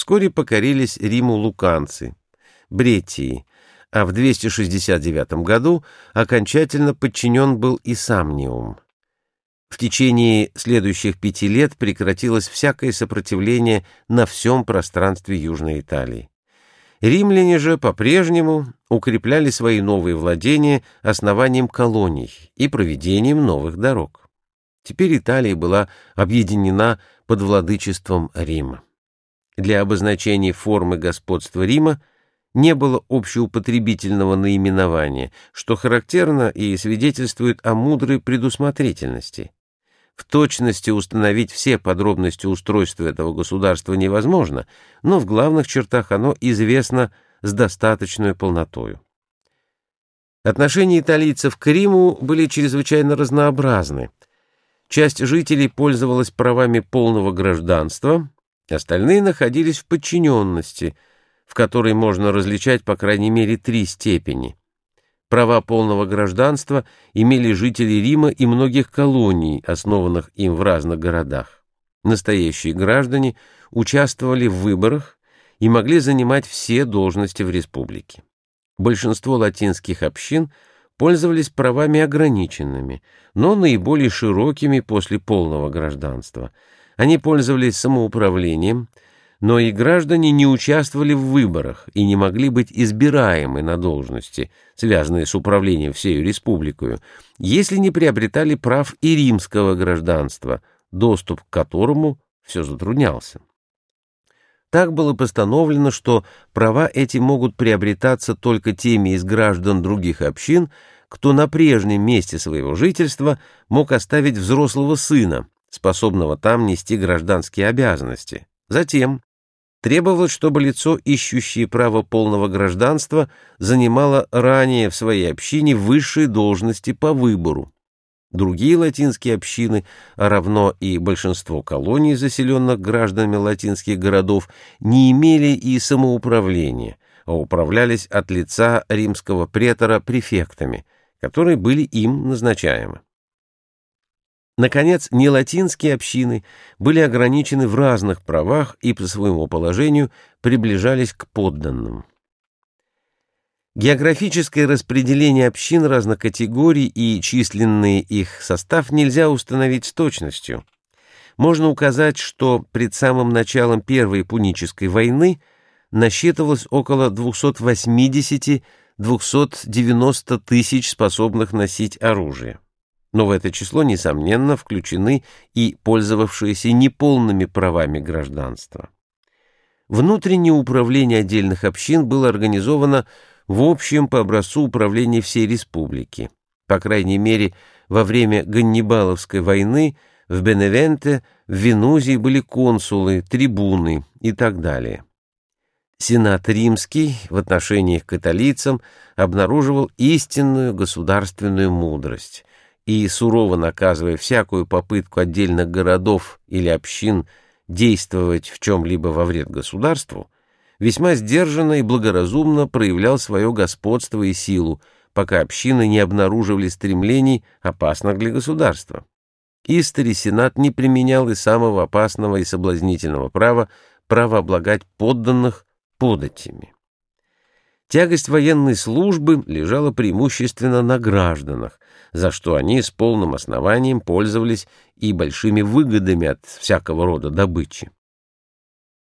вскоре покорились Риму луканцы, Бретии, а в 269 году окончательно подчинен был и Самниум. В течение следующих пяти лет прекратилось всякое сопротивление на всем пространстве Южной Италии. Римляне же по-прежнему укрепляли свои новые владения основанием колоний и проведением новых дорог. Теперь Италия была объединена под владычеством Рима. Для обозначения формы господства Рима не было общеупотребительного наименования, что характерно и свидетельствует о мудрой предусмотрительности. В точности установить все подробности устройства этого государства невозможно, но в главных чертах оно известно с достаточной полнотою. Отношения италийцев к Риму были чрезвычайно разнообразны. Часть жителей пользовалась правами полного гражданства, остальные находились в подчиненности, в которой можно различать по крайней мере три степени. Права полного гражданства имели жители Рима и многих колоний, основанных им в разных городах. Настоящие граждане участвовали в выборах и могли занимать все должности в республике. Большинство латинских общин пользовались правами ограниченными, но наиболее широкими после полного гражданства. Они пользовались самоуправлением, но и граждане не участвовали в выборах и не могли быть избираемы на должности, связанные с управлением всей республикой, если не приобретали прав и римского гражданства, доступ к которому все затруднялся. Так было постановлено, что права эти могут приобретаться только теми из граждан других общин, кто на прежнем месте своего жительства мог оставить взрослого сына, способного там нести гражданские обязанности. Затем требовалось, чтобы лицо, ищущее право полного гражданства, занимало ранее в своей общине высшие должности по выбору. Другие латинские общины, а равно и большинство колоний, заселенных гражданами латинских городов, не имели и самоуправления, а управлялись от лица римского претора префектами, которые были им назначаемы. Наконец, нелатинские общины были ограничены в разных правах и по своему положению приближались к подданным. Географическое распределение общин разных категорий и численный их состав нельзя установить с точностью. Можно указать, что пред самым началом Первой Пунической войны насчитывалось около 280-290 тысяч способных носить оружие но в это число, несомненно, включены и пользовавшиеся неполными правами гражданства. Внутреннее управление отдельных общин было организовано в общем по образцу управления всей республики. По крайней мере, во время Ганнибаловской войны в Беневенте, в Венузии были консулы, трибуны и так далее. Сенат Римский в отношениях к католицам обнаруживал истинную государственную мудрость и, сурово наказывая всякую попытку отдельных городов или общин действовать в чем-либо во вред государству, весьма сдержанно и благоразумно проявлял свое господство и силу, пока общины не обнаруживали стремлений, опасных для государства. Истори Сенат не применял и самого опасного и соблазнительного права право облагать подданных податями. Тягость военной службы лежала преимущественно на гражданах, за что они с полным основанием пользовались и большими выгодами от всякого рода добычи.